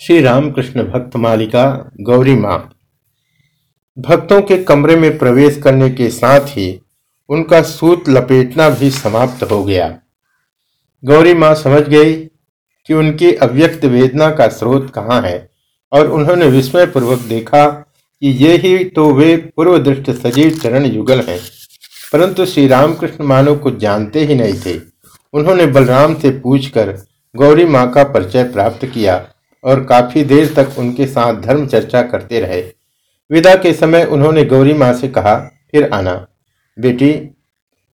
श्री रामकृष्ण भक्त मालिका गौरी माँ। भक्तों के कमरे में प्रवेश करने के साथ ही उनका सूत लपेटना भी समाप्त हो गया। गौरी माँ समझ गई कि उनकी अव्यक्त वेदना का स्रोत कहाँ है और उन्होंने विस्मय पूर्वक देखा कि ये ही तो वे पूर्व दृष्ट सजीव चरण युगल हैं। परंतु श्री रामकृष्ण मानो कुछ जानते ही नहीं थे। उन्होंने बलराम से पूछकर गौरी माँ का परिचय प्राप्त किया और काफ़ी देर तक उनके साथ धर्म चर्चा करते रहे। विदा के समय उन्होंने गौरी माँ से कहा, फिर आना। बेटी,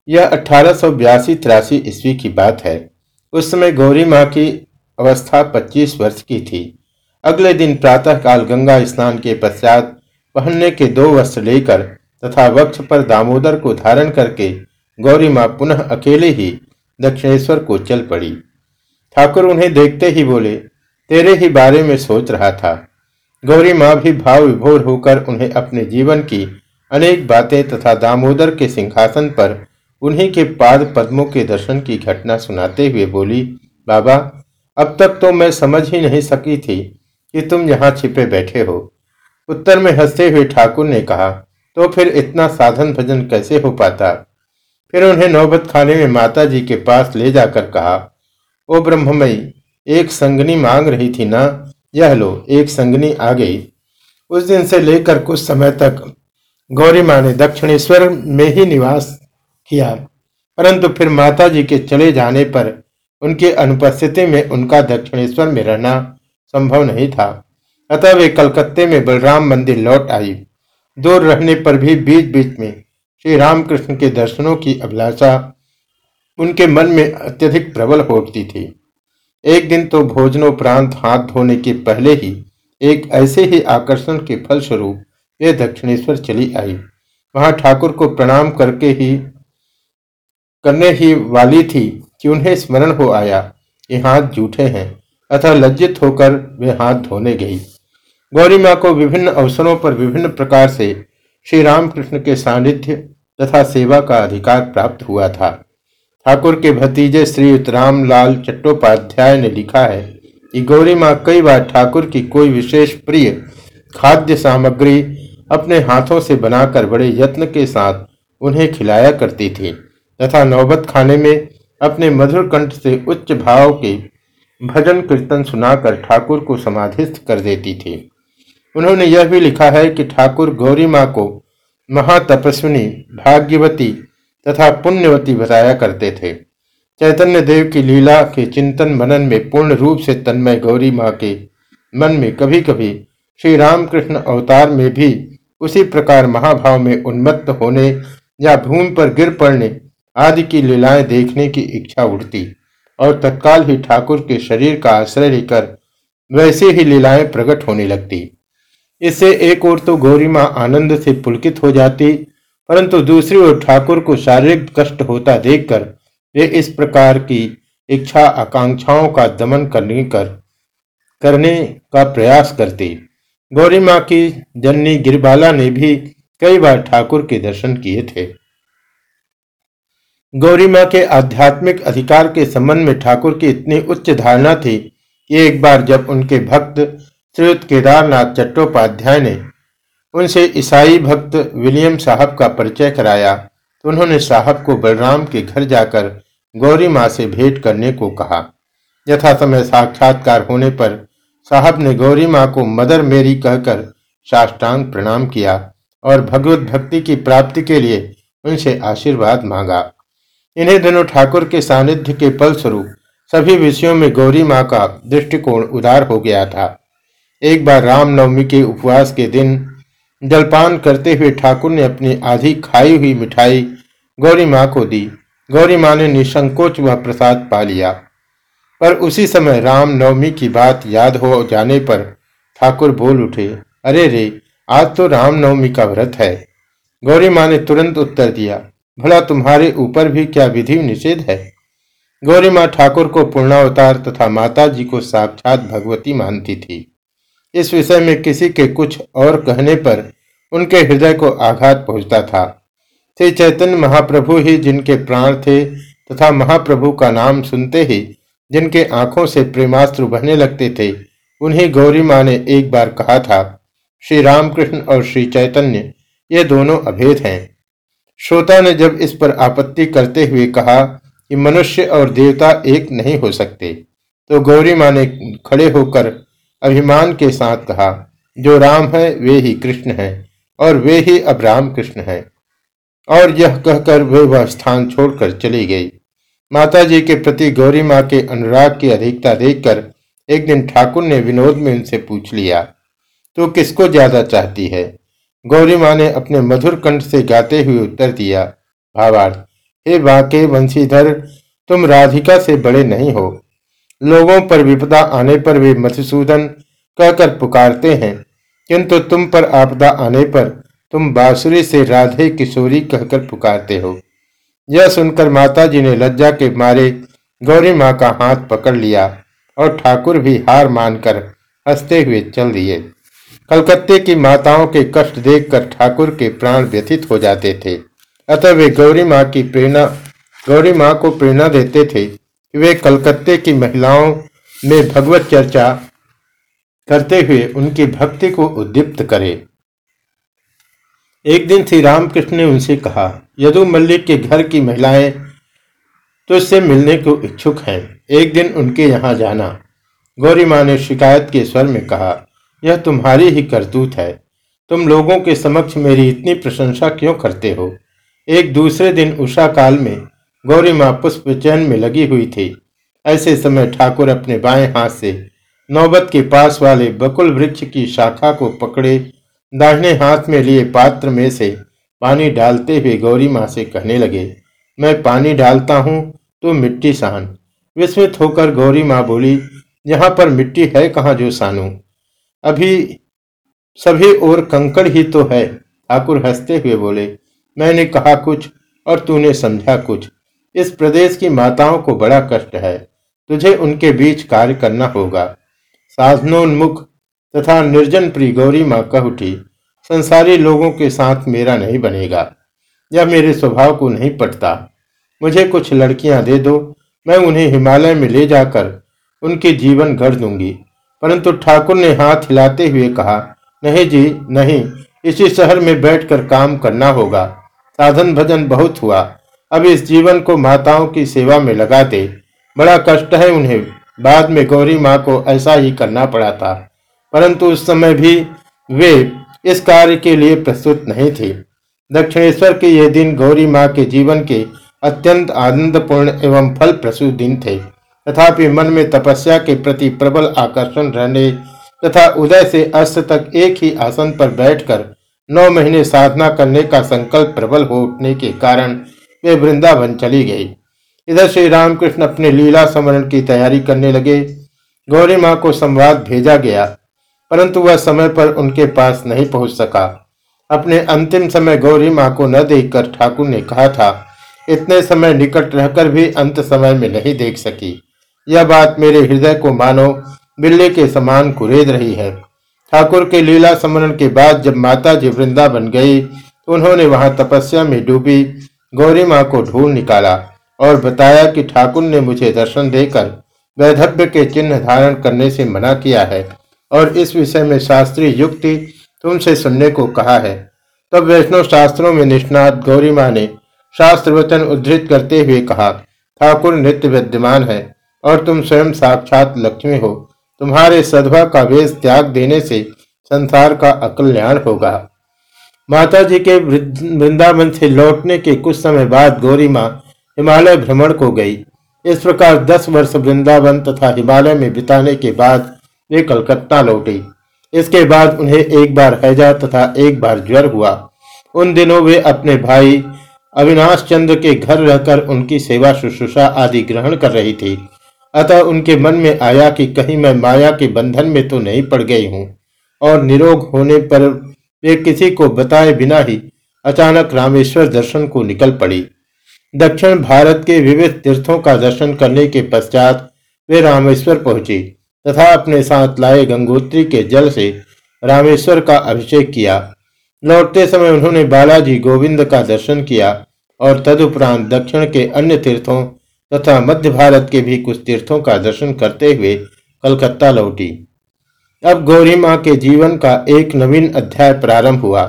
यह अठारह सौ बयासी तिरासी ईस्वी की बात है। उस समय गौरी माँ की अवस्था पच्चीस वर्ष की थी। अगले दिन प्रातःकाल गंगा स्नान के पश्चात पहनने के दो वस्त्र लेकर तथा वक्ष पर दामोदर को धारण करके गौरी माँ पुनः अकेले ही दक्षिणेश्वर को चल पड़ी। ठाकुर उन्हें देखते ही बोले तेरे ही बारे में सोच रहा था। गौरी माँ भी भाव विभोर होकर उन्हें अपने जीवन की अनेक बातें तथा दामोदर के सिंहासन पर उन्हीं के पाद पद्मों के दर्शन की घटना सुनाते हुए बोली, बाबा, अब तक तो मैं समझ ही नहीं सकी थी कि तुम यहाँ छिपे बैठे हो। उत्तर में हँसते हुए ठाकुर ने कहा तो फिर इतना साधन भजन कैसे हो पाता? फिर उन्हें नौबत खाने में माता जी के पास ले जाकर कहा, ओ ब्रह्ममयी एक संगनी मांग रही थी ना, यह लो, एक संगनी आ गई। उस दिन से लेकर कुछ समय तक गौरी माँ ने दक्षिणेश्वर में ही निवास किया, परंतु फिर माता जी के चले जाने पर उनकी अनुपस्थिति में उनका दक्षिणेश्वर में रहना संभव नहीं था। अतः वे कलकत्ते में बलराम मंदिर लौट आई। दूर रहने पर भी बीच बीच में श्री रामकृष्ण के दर्शनों की अभिलाषा उनके मन में अत्यधिक प्रबल होती थी। एक दिन तो भोजनोपरांत हाथ धोने के पहले ही एक ऐसे ही आकर्षण के फलस्वरूप वे दक्षिणेश्वर चली आई। वहाँ ठाकुर को प्रणाम करके ही, करने ही वाली थी कि उन्हें स्मरण हो आया ये हाथ जूठे हैं, अतः लज्जित होकर वे हाथ धोने गई। गौरी माँ को विभिन्न अवसरों पर विभिन्न प्रकार से श्री रामकृष्ण के सानिध्य तथा सेवा का अधिकार प्राप्त हुआ था। ठाकुर के भतीजे श्री रामलाल चट्टोपाध्याय ने लिखा है कि गौरी माँ कई बार ठाकुर की कोई विशेष प्रिय खाद्य सामग्री अपने हाथों से बनाकर बड़े यत्न के साथ उन्हें खिलाया करती थी तथा नौबत खाने में अपने मधुर कंठ से उच्च भाव के भजन कीर्तन सुनाकर ठाकुर को समाधिस्थ कर देती थी। उन्होंने यह भी लिखा है कि ठाकुर गौरी माँ को महातपस्विनी, भाग्यवती तथा पुण्यवती बताया करते थे। चैतन्य देव की लीला के चिंतन मनन में पूर्ण रूप से तन्मय गौरी माँ के मन में कभी कभी श्री रामकृष्ण अवतार में भी उसी प्रकार महाभाव में उन्मत्त होने या भूमि पर गिर पड़ने आदि की लीलाएँ देखने की इच्छा उठती और तत्काल ही ठाकुर के शरीर का आश्रय लेकर वैसे ही लीलाएँ प्रकट होने लगती। इससे एक ओर तो गौरी माँ आनंद से पुलकित हो जाती परंतु दूसरी ओर ठाकुर को शारीरिक कष्ट होता देखकर वे इस प्रकार की इच्छा आकांक्षाओं का दमन करने कर, करने का प्रयास करती। गौरी माँ की जननी गिरबाला ने भी कई बार ठाकुर के दर्शन किए थे। गौरी माँ के आध्यात्मिक अधिकार के संबंध में ठाकुर की इतनी उच्च धारणा थी कि एक बार जब उनके भक्त श्रीयुक्त केदारनाथ चट्टोपाध्याय ने उनसे ईसाई भक्त विलियम साहब का परिचय कराया तो उन्होंने साहब को बलराम के घर जाकर गौरी माँ से भेंट करने को कहा। यथा समय साक्षात्कार होने पर साहब ने गौरी माँ को मदर मेरी कहकर साष्टांग प्रणाम किया और भगवत भक्ति की प्राप्ति के लिए उनसे आशीर्वाद मांगा। इन्हें दिनों ठाकुर के सानिध्य के फलस्वरूप सभी विषयों में गौरी माँ का दृष्टिकोण उदार हो गया था। एक बार रामनवमी के उपवास के दिन जलपान करते हुए ठाकुर ने अपनी आधी खाई हुई मिठाई गौरी माँ को दी। गौरी माँ ने निसंकोच वह प्रसाद पा लिया। पर उसी समय राम नवमी की बात याद हो जाने पर ठाकुर बोल उठे, अरे रे, आज तो राम नवमी का व्रत है गौरी माँ ने तुरंत उत्तर दिया, भला तुम्हारे ऊपर भी क्या विधि निषेध है गौरी माँ ठाकुर को पूर्णावतार तथा माता जी को साक्षात भगवती मानती थी। इस विषय में किसी के कुछ और कहने पर उनके हृदय को आघात पहुँचता था। श्री चैतन्य महाप्रभु ही जिनके प्राण थे तथा महाप्रभु का नाम सुनते ही जिनके आँखों से प्रेमास्त्र बहने लगते थे, उन्हें गौरी माँ ने एक बार कहा था, श्री रामकृष्ण और श्री चैतन्य, ये दोनों अभेद हैं। श्रोता ने जब इस पर आपत्ति करते हुए कहा कि मनुष्य और देवता एक नहीं हो सकते तो गौरी माँ ने खड़े होकर अभिमान के साथ कहा, जो राम है, वे ही कृष्ण है और वे ही अब राम कृष्ण है। और यह कहकर वे वह स्थान छोड़कर चली गई। माता जी के प्रति गौरी माँ के अनुराग की अधिकता देखकर एक दिन ठाकुर ने विनोद में उनसे पूछ लिया तो किसको ज़्यादा चाहती है? गौरी माँ ने अपने मधुर कंठ से गाते हुए उत्तर दिया, भावार्थ, हे बाके वंशीधर, तुम राधिका से बड़े नहीं हो। लोगों पर विपदा आने पर वे मधुसूदन कहकर पुकारते हैं। किंतु तुम पर आपदा आने पर तुम बांसुरी से राधे किशोरी कहकर पुकारते हो। यह सुनकर माता जी ने लज्जा के मारे गौरी माँ का हाथ पकड़ लिया और ठाकुर भी हार मानकर हँसते हुए चल दिए। कलकत्ते की माताओं के कष्ट देखकर ठाकुर के प्राण व्यथित हो जाते थे। अतः वे गौरी माँ की प्रेरणा, गौरी माँ को प्रेरणा देते थे वे कलकत्ते की महिलाओं में भगवत चर्चा करते हुए उनकी भक्ति को उद्दीप्त करे। एक दिन श्री रामकृष्ण ने उनसे कहा यदु मल्लिक के घर की महिलाएँ तो इससे मिलने को इच्छुक हैं। एक दिन उनके यहाँ जाना। गौरी माँ ने शिकायत के स्वर में कहा, यह तुम्हारी ही करतूत है। तुम लोगों के समक्ष मेरी इतनी प्रशंसा क्यों करते हो? एक दूसरे दिन उषा काल में गौरी माँ पुष्प चयन में लगी हुई थी। ऐसे समय ठाकुर अपने बाएँ हाथ से नौबत के पास वाले बकुल वृक्ष की शाखा को पकड़े, दाहिने हाथ में लिए पात्र में से पानी डालते हुए गौरी माँ से कहने लगे, मैं पानी डालता हूँ तो मिट्टी सहन विस्मित होकर गौरी माँ बोली, यहाँ पर मिट्टी है कहाँ जो सानू? अभी सभी और कंकड़ ही तो है। ठाकुर हँसते हुए बोले, मैंने कहा कुछ और तूने समझा कुछ। इस प्रदेश की माताओं को बड़ा कष्ट है। तुझे उनके बीच कार्य करना होगा। साधनोन्मुख तथा निर्जन प्री गौरी माँ कह उठी, संसारी लोगों के साथ मेरा नहीं बनेगा। यह मेरे स्वभाव को नहीं पटता। मुझे कुछ लड़कियाँ दे दो, मैं उन्हें हिमालय में ले जाकर उनके जीवन गढ़ दूँगी। परंतु ठाकुर ने हाथ हिलाते हुए कहा, नहीं जी, नहीं। इसी शहर में बैठकर काम करना होगा। साधन भजन बहुत हुआ। अब इस जीवन को माताओं की सेवा में लगा दे बड़ा कष्ट है उन्हें। बाद में गौरी माँ को ऐसा ही करना पड़ा था। परंतु उस समय भी वे इस कार्य के लिए प्रस्तुत नहीं थे। दक्षिणेश्वर के ये दिन गौरी माँ के जीवन के अत्यंत आनंदपूर्ण एवं फल प्रसूत दिन थे। तथापि मन में तपस्या के प्रति प्रबल आकर्षण रहने तथा उदय से अस्त तक एक ही आसन पर बैठकर नौ महीने साधना करने का संकल्प प्रबल हो उठने के कारण वे वृंदावन चली गई। इधर श्री रामकृष्ण अपने लीला समरण की तैयारी करने लगे। गौरी माँ को संवाद भेजा गया, परंतु वह समय पर उनके पास नहीं पहुँच सका। अपने अंतिम समय गौरी माँ को न देखकर ठाकुर ने कहा था, इतने समय निकट रहकर भी अंत समय में नहीं देख सकी। यह बात मेरे हृदय को मानो, बिल्ली के समान कुरेद रही है। ठाकुर के लीला स्मरण के बाद जब माता जी वृंदावन गई तो उन्होंने वहाँ तपस्या में डूबी। गौरी माँ को ढूंढ निकाला और बताया कि ठाकुर ने मुझे दर्शन देकर वैधव्य के चिन्ह धारण करने से मना किया है और इस विषय में शास्त्रीय युक्ति तुमसे सुनने को कहा है। तब वैष्णव शास्त्रों में निष्णात गौरी माँ ने शास्त्र वचन उद्धृत करते हुए कहा, ठाकुर नित्य विद्यमान है और तुम स्वयं साक्षात लक्ष्मी हो। तुम्हारे सदभा का वेश त्याग देने से संसार का अकल्याण होगा। माता जी के वृंदावन से लौटने के कुछ समय बाद गौरी माँ हिमालय भ्रमण को गई। इस प्रकार दस वर्ष वृंदावन तथा हिमालय में बिताने के बाद वे कलकत्ता लौटी। इसके बाद उन्हें एक बार हैजा तथा एक बार ज्वर हुआ। उन दिनों वे अपने भाई अविनाश चंद्र के घर रहकर उनकी सेवा शुश्रूषा आदि ग्रहण कर रही थी। अतः उनके मन में आया कि कहीं मैं माया के बंधन में तो नहीं पड़ गई हूँ और निरोग होने पर वे किसी को बताए बिना ही अचानक रामेश्वर दर्शन को निकल पड़ी। दक्षिण भारत के विविध तीर्थों का दर्शन करने के पश्चात वे रामेश्वर पहुँची तथा अपने साथ लाए गंगोत्री के जल से रामेश्वर का अभिषेक किया। लौटते समय उन्होंने बालाजी गोविंद का दर्शन किया और तदुपरांत दक्षिण के अन्य तीर्थों तथा मध्य भारत के भी कुछ तीर्थों का दर्शन करते हुए कलकत्ता लौटी। अब गौरी माँ के जीवन का एक नवीन अध्याय प्रारंभ हुआ।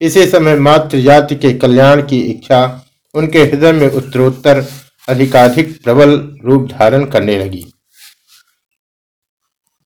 इसी समय मातृ जाति के कल्याण की इच्छा उनके हृदय में उत्तरोत्तर अधिकाधिक प्रबल रूप धारण करने लगी।